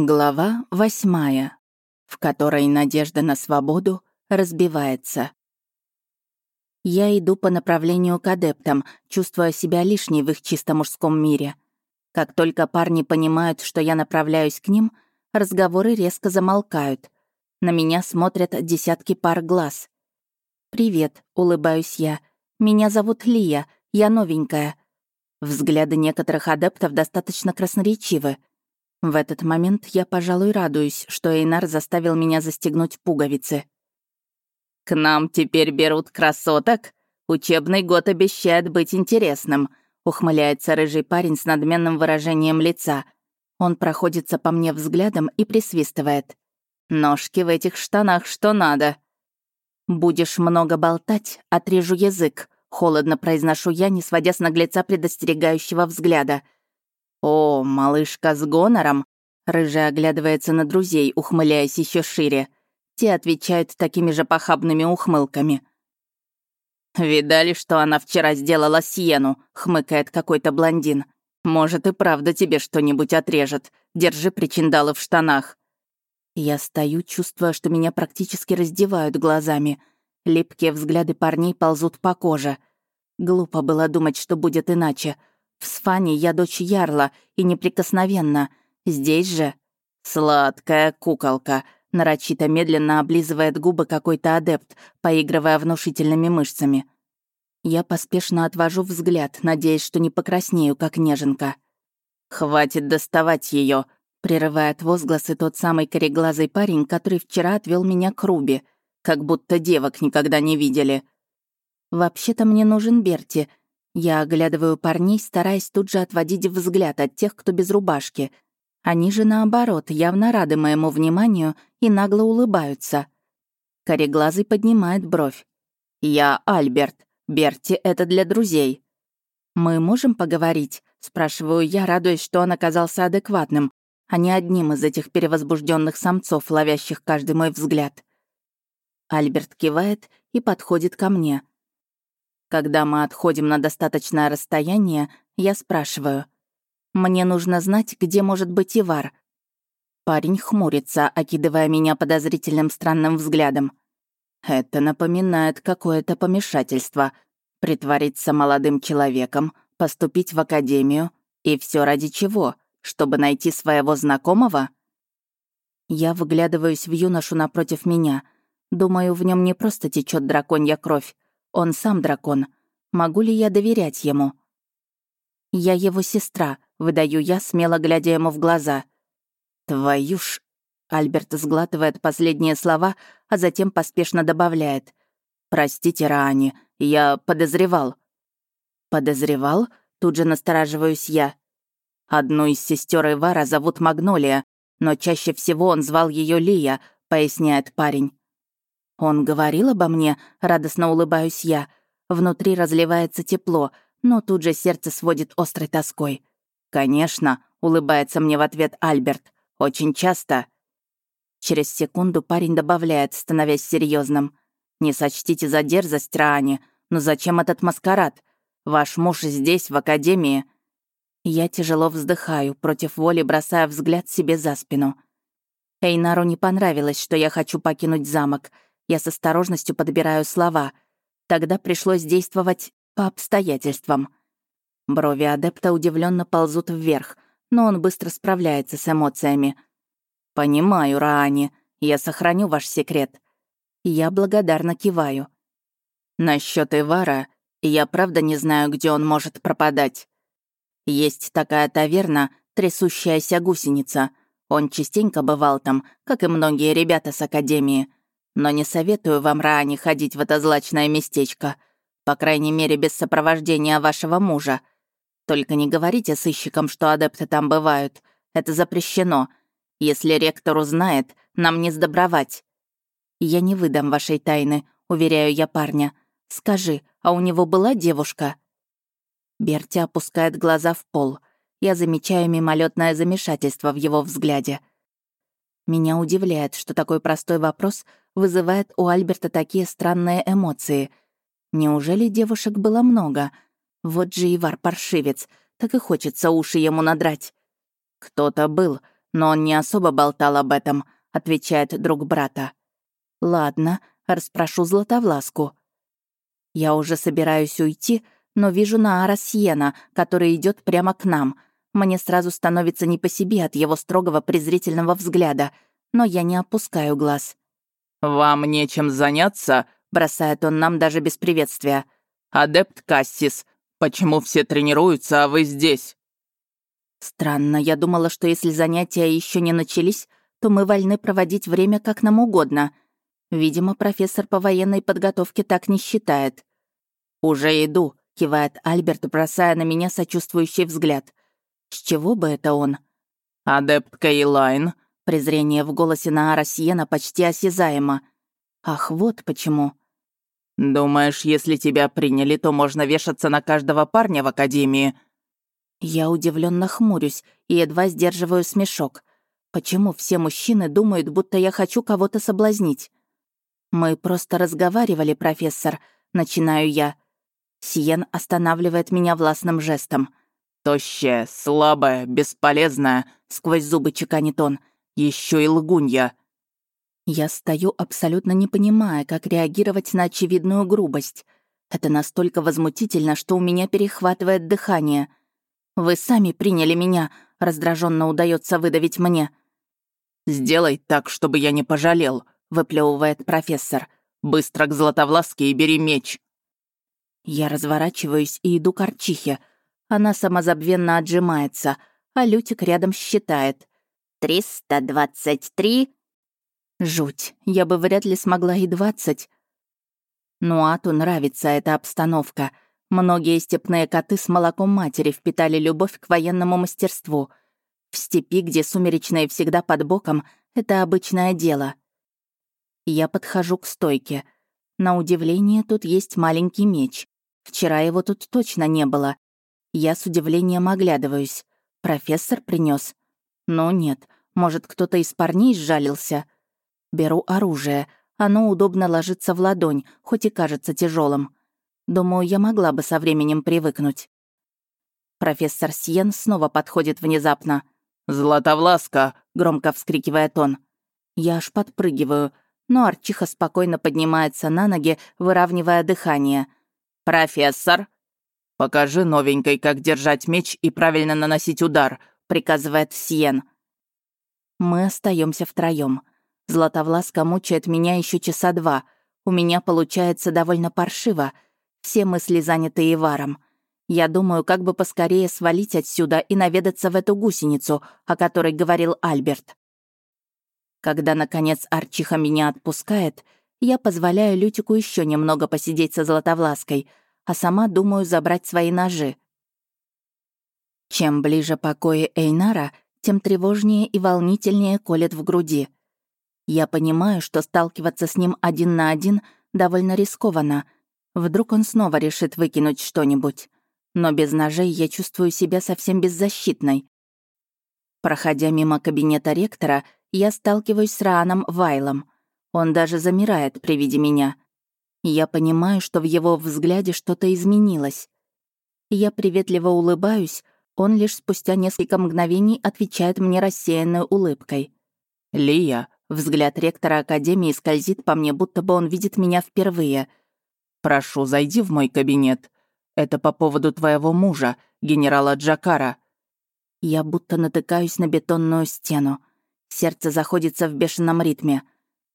Глава восьмая, в которой надежда на свободу разбивается. Я иду по направлению к адептам, чувствуя себя лишней в их чисто мужском мире. Как только парни понимают, что я направляюсь к ним, разговоры резко замолкают. На меня смотрят десятки пар глаз. «Привет», — улыбаюсь я. «Меня зовут Лия, я новенькая». Взгляды некоторых адептов достаточно красноречивы — в этот момент я, пожалуй, радуюсь, что Эйнар заставил меня застегнуть пуговицы. «К нам теперь берут красоток? Учебный год обещает быть интересным», — ухмыляется рыжий парень с надменным выражением лица. Он проходится по мне взглядом и присвистывает. «Ножки в этих штанах что надо». «Будешь много болтать, отрежу язык», — холодно произношу я, не сводя с наглеца предостерегающего взгляда — «О, малышка с гонором!» Рыжая оглядывается на друзей, ухмыляясь еще шире. Те отвечают такими же похабными ухмылками. «Видали, что она вчера сделала Сиену?» — хмыкает какой-то блондин. «Может, и правда тебе что-нибудь отрежет. Держи причиндалы в штанах». Я стою, чувствуя, что меня практически раздевают глазами. Липкие взгляды парней ползут по коже. Глупо было думать, что будет иначе — в Сфане я дочь Ярла и неприкосновенна. Здесь же... Сладкая куколка, нарочито медленно облизывает губы какой-то адепт, поигрывая внушительными мышцами. Я поспешно отвожу взгляд, надеясь, что не покраснею, как неженка. «Хватит доставать ее, прерывает возгласы тот самый кореглазый парень, который вчера отвел меня к Руби, как будто девок никогда не видели. «Вообще-то мне нужен Берти», я оглядываю парней, стараясь тут же отводить взгляд от тех, кто без рубашки. Они же, наоборот, явно рады моему вниманию и нагло улыбаются. Кореглазый поднимает бровь. «Я Альберт. Берти — это для друзей». «Мы можем поговорить?» — спрашиваю я, радуясь, что он оказался адекватным, а не одним из этих перевозбужденных самцов, ловящих каждый мой взгляд. Альберт кивает и подходит ко мне. Когда мы отходим на достаточное расстояние, я спрашиваю. «Мне нужно знать, где может быть Ивар». Парень хмурится, окидывая меня подозрительным странным взглядом. Это напоминает какое-то помешательство. Притвориться молодым человеком, поступить в академию. И все ради чего? Чтобы найти своего знакомого? Я выглядываюсь в юношу напротив меня. Думаю, в нем не просто течет драконья кровь. Он сам дракон. Могу ли я доверять ему? Я его сестра, выдаю я, смело глядя ему в глаза. Твою ж... Альберт сглатывает последние слова, а затем поспешно добавляет. «Простите, Раани, я подозревал». «Подозревал?» Тут же настораживаюсь я. Одну из сестер Ивара зовут Магнолия, но чаще всего он звал ее Лия, поясняет парень. «Он говорил обо мне?» — радостно улыбаюсь я. Внутри разливается тепло, но тут же сердце сводит острой тоской. «Конечно», — улыбается мне в ответ Альберт. «Очень часто». Через секунду парень добавляет, становясь серьезным: «Не сочтите за дерзость, Раани, но зачем этот маскарад? Ваш муж здесь, в академии». Я тяжело вздыхаю, против воли бросая взгляд себе за спину. Эйнару не понравилось, что я хочу покинуть замок — я с осторожностью подбираю слова. Тогда пришлось действовать по обстоятельствам. Брови адепта удивленно ползут вверх, но он быстро справляется с эмоциями. «Понимаю, Раани, я сохраню ваш секрет». Я благодарно киваю. Насчет Ивара, я правда не знаю, где он может пропадать. Есть такая таверна, трясущаяся гусеница. Он частенько бывал там, как и многие ребята с Академии. Но не советую вам, Раани, ходить в это злачное местечко. По крайней мере, без сопровождения вашего мужа. Только не говорите сыщикам, что адепты там бывают. Это запрещено. Если ректор узнает, нам не сдобровать. Я не выдам вашей тайны, уверяю я парня. Скажи, а у него была девушка? Берти опускает глаза в пол. Я замечаю мимолетное замешательство в его взгляде. Меня удивляет, что такой простой вопрос вызывает у Альберта такие странные эмоции. Неужели девушек было много? Вот же Ивар паршивец, так и хочется уши ему надрать. Кто-то был, но он не особо болтал об этом», — отвечает друг брата. «Ладно, расспрошу Златовласку». Я уже собираюсь уйти, но вижу Наара Сьена, который идет прямо к нам. Мне сразу становится не по себе от его строгого презрительного взгляда, но я не опускаю глаз. «Вам нечем заняться?» — бросает он нам даже без приветствия. «Адепт Кассис, почему все тренируются, а вы здесь?» Странно, я думала, что если занятия еще не начались, то мы вольны проводить время как нам угодно. Видимо, профессор по военной подготовке так не считает. «Уже иду», — кивает Альберт, бросая на меня сочувствующий взгляд. «С чего бы это он?» «Адепт Кейлайн», — презрение в голосе Наара Сиена почти осязаемо. «Ах, вот почему». «Думаешь, если тебя приняли, то можно вешаться на каждого парня в Академии?» Я удивленно хмурюсь и едва сдерживаю смешок. Почему все мужчины думают, будто я хочу кого-то соблазнить? Мы просто разговаривали, профессор, начинаю я. Сиен останавливает меня властным жестом. «Тощая, слабая, бесполезная», — сквозь зубы чеканит он. Еще и лгунья». Я стою, абсолютно не понимая, как реагировать на очевидную грубость. Это настолько возмутительно, что у меня перехватывает дыхание. Вы сами приняли меня, раздраженно удается выдавить мне. «Сделай так, чтобы я не пожалел», — выплевывает профессор. «Быстро к Златовласке и бери меч». Я разворачиваюсь и иду к Арчихе. Она самозабвенно отжимается, а Лютик рядом считает. «Триста двадцать три...» Жуть, я бы вряд ли смогла и двадцать. Нуату нравится эта обстановка — Многие степные коты с молоком матери впитали любовь к военному мастерству. В степи, где сумеречные всегда под боком, это обычное дело. Я подхожу к стойке. На удивление, тут есть маленький меч. Вчера его тут точно не было. Я с удивлением оглядываюсь. Профессор принес. Но нет, может, кто-то из парней сжалился. Беру оружие. Оно удобно ложится в ладонь, хоть и кажется тяжелым. Думаю, я могла бы со временем привыкнуть. Профессор Сьен снова подходит внезапно. «Златовласка!» — громко вскрикивает он. Я аж подпрыгиваю, но Арчиха спокойно поднимается на ноги, выравнивая дыхание. «Профессор!» «Покажи новенькой, как держать меч и правильно наносить удар», — приказывает Сьен. Мы остаемся втроем. Златовласка мучает меня еще часа два. У меня получается довольно паршиво — все мысли заняты Иваром. Я думаю, как бы поскорее свалить отсюда и наведаться в эту гусеницу, о которой говорил Альберт. Когда, наконец, Арчиха меня отпускает, я позволяю Лютику еще немного посидеть со Златовлаской, а сама думаю забрать свои ножи. Чем ближе покои Эйнара, тем тревожнее и волнительнее колет в груди. Я понимаю, что сталкиваться с ним один на один довольно рискованно — Вдруг он снова решит выкинуть что-нибудь. Но без ножей я чувствую себя совсем беззащитной. Проходя мимо кабинета ректора, я сталкиваюсь с Рааном Вайлом. Он даже замирает при виде меня. Я понимаю, что в его взгляде что-то изменилось. Я приветливо улыбаюсь, он лишь спустя несколько мгновений отвечает мне рассеянной улыбкой. «Лия», взгляд ректора Академии скользит по мне, будто бы он видит меня впервые — «Прошу, зайди в мой кабинет. Это по поводу твоего мужа, генерала Джакара». Я будто натыкаюсь на бетонную стену. Сердце заходится в бешеном ритме.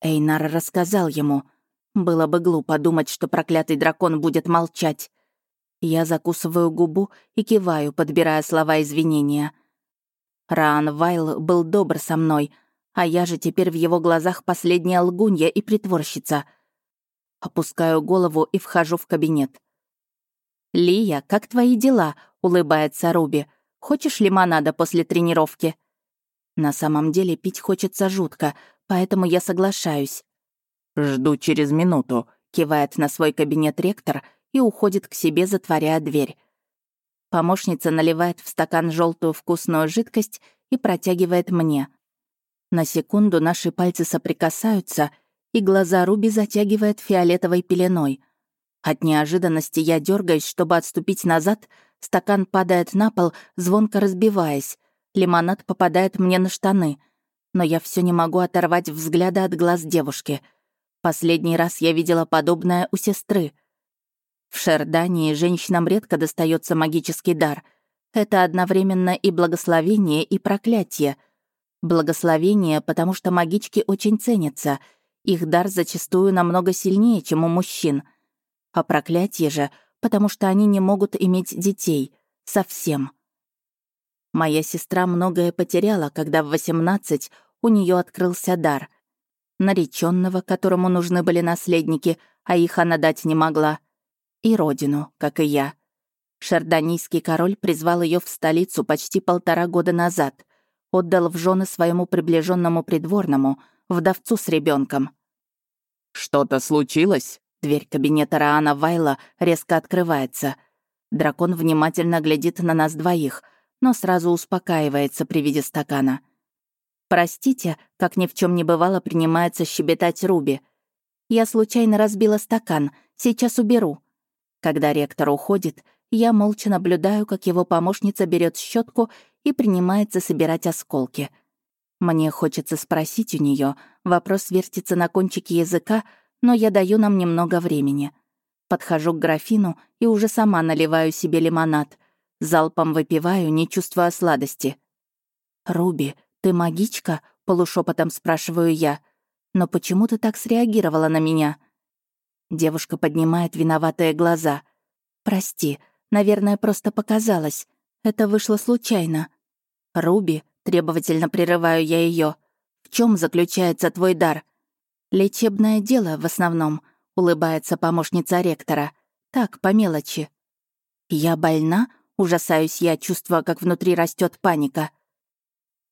Эйнар рассказал ему. Было бы глупо думать, что проклятый дракон будет молчать. Я закусываю губу и киваю, подбирая слова извинения. Раан Вайл был добр со мной, а я же теперь в его глазах последняя лгунья и притворщица — Опускаю голову и вхожу в кабинет. «Лия, как твои дела?» — улыбается Руби. «Хочешь лимонада после тренировки?» На самом деле пить хочется жутко, поэтому я соглашаюсь. «Жду через минуту», — кивает на свой кабинет ректор и уходит к себе, затворяя дверь. Помощница наливает в стакан желтую вкусную жидкость и протягивает мне. На секунду наши пальцы соприкасаются — и глаза Руби затягивает фиолетовой пеленой. От неожиданности я дергаюсь, чтобы отступить назад, стакан падает на пол, звонко разбиваясь. Лимонад попадает мне на штаны. Но я все не могу оторвать взгляда от глаз девушки. Последний раз я видела подобное у сестры. В Шердании женщинам редко достается магический дар. Это одновременно и благословение, и проклятие. Благословение, потому что магички очень ценятся. Их дар зачастую намного сильнее, чем у мужчин. А проклятие же, потому что они не могут иметь детей. Совсем. Моя сестра многое потеряла, когда в 18 у нее открылся дар. Нареченного, которому нужны были наследники, а их она дать не могла. И родину, как и я. Шардонийский король призвал ее в столицу почти полтора года назад. Отдал в жены своему приближенному придворному, вдовцу с ребенком. «Что-то случилось?» Дверь кабинета Раана Вайла резко открывается. Дракон внимательно глядит на нас двоих — но сразу успокаивается при виде стакана. «Простите», как ни в чем не бывало, принимается щебетать Руби. «Я случайно разбила стакан, сейчас уберу». Когда ректор уходит, я молча наблюдаю, как его помощница берет щетку и принимается собирать осколки. Мне хочется спросить у нее, вопрос вертится на кончике языка, но я даю нам немного времени. Подхожу к графину и уже сама наливаю себе лимонад — Залпом выпиваю, не чувствуя сладости. «Руби, ты магичка?» — полушепотом спрашиваю я. «Но почему ты так среагировала на меня?» Девушка поднимает виноватые глаза. «Прости, наверное, просто показалось. Это вышло случайно». «Руби», — требовательно прерываю я ее. «В чем заключается твой дар?» «Лечебное дело в основном», — улыбается помощница ректора. «Так, по мелочи». «Я больна?» Ужасаюсь я, чувствуя, как внутри растет паника.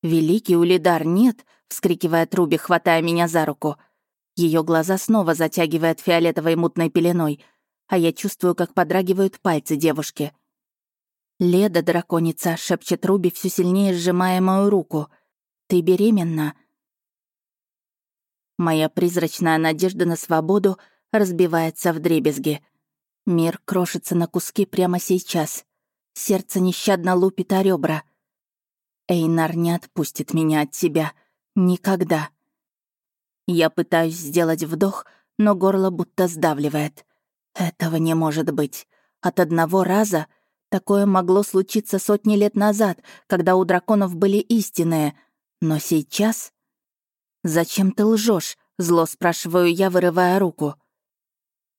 «Великий Улидар, нет!» — вскрикивает Руби, хватая меня за руку. Ее глаза снова затягивает фиолетовой мутной пеленой, а я чувствую, как подрагивают пальцы девушки. «Леда, драконица!» — шепчет Руби, все сильнее сжимая мою руку. «Ты беременна?» Моя призрачная надежда на свободу разбивается в дребезги. Мир крошится на куски прямо сейчас. Сердце нещадно лупит о ребра. Эйнар не отпустит меня от тебя. Никогда. Я пытаюсь сделать вдох, но горло будто сдавливает. Этого не может быть. От одного раза такое могло случиться сотни лет назад, когда у драконов были истинные. Но сейчас... «Зачем ты лжешь? зло спрашиваю я, вырывая руку.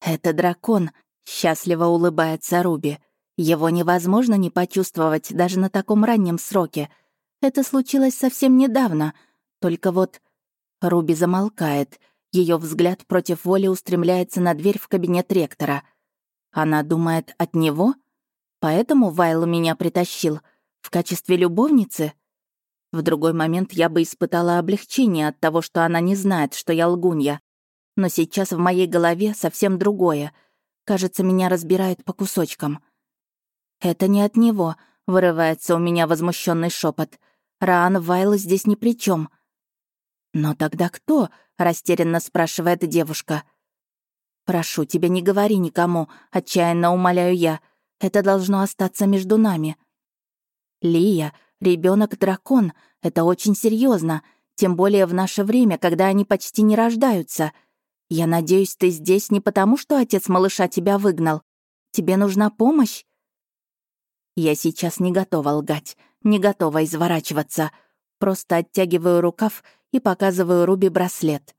«Это дракон», — счастливо улыбается Руби. Его невозможно не почувствовать даже на таком раннем сроке. Это случилось совсем недавно. Только вот... Руби замолкает. Ее взгляд против воли устремляется на дверь в кабинет ректора. Она думает от него? Поэтому Вайл меня притащил? В качестве любовницы? В другой момент я бы испытала облегчение от того, что она не знает, что я лгунья. Но сейчас в моей голове совсем другое. Кажется, меня разбирают по кусочкам. «Это не от него», — вырывается у меня возмущенный шепот. «Раан Вайл здесь ни при чем. «Но тогда кто?» — растерянно спрашивает девушка. «Прошу тебя, не говори никому», — отчаянно умоляю я. «Это должно остаться между нами». «Лия, ребенок дракон это очень серьезно, тем более в наше время, когда они почти не рождаются. Я надеюсь, ты здесь не потому, что отец малыша тебя выгнал. Тебе нужна помощь?» Я сейчас не готова лгать, не готова изворачиваться. Просто оттягиваю рукав и показываю Руби браслет.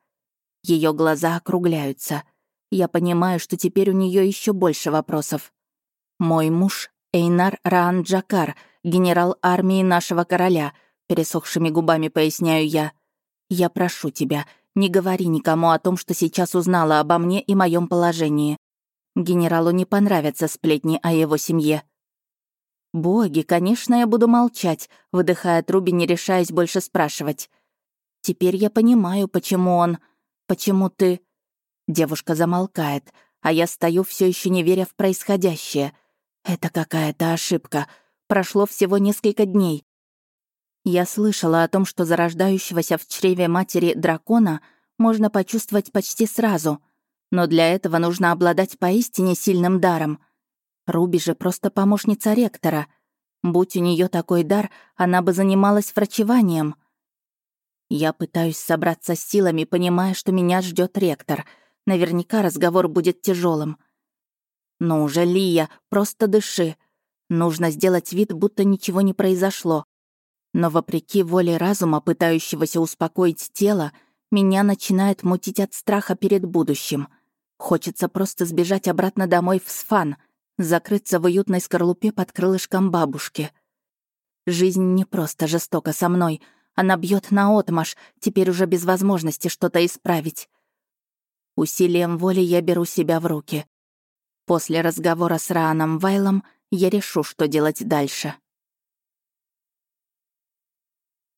Ее глаза округляются. Я понимаю, что теперь у нее еще больше вопросов. Мой муж — Эйнар Раан Джакар, генерал армии нашего короля, пересохшими губами поясняю я. Я прошу тебя, не говори никому о том, что сейчас узнала обо мне и моем положении. Генералу не понравятся сплетни о его семье. «Боги, конечно, я буду молчать», — выдыхая Руби, не решаясь больше спрашивать. «Теперь я понимаю, почему он... Почему ты...» Девушка замолкает, а я стою все еще не веря в происходящее. Это какая-то ошибка. Прошло всего несколько дней. Я слышала о том, что зарождающегося в чреве матери дракона можно почувствовать почти сразу, но для этого нужно обладать поистине сильным даром — Руби же просто помощница ректора. Будь у нее такой дар, она бы занималась врачеванием. Я пытаюсь собраться с силами, понимая, что меня ждет ректор. Наверняка разговор будет тяжелым. «Ну уже, Лия, просто дыши. Нужно сделать вид, будто ничего не произошло. Но вопреки воле разума, пытающегося успокоить тело, меня начинает мутить от страха перед будущим. Хочется просто сбежать обратно домой в Сфан, закрыться в уютной скорлупе под крылышком бабушки. Жизнь не просто жестока со мной, она бьет наотмашь, теперь уже без возможности что-то исправить. Усилием воли я беру себя в руки. После разговора с Рааном Вайлом я решу, что делать дальше.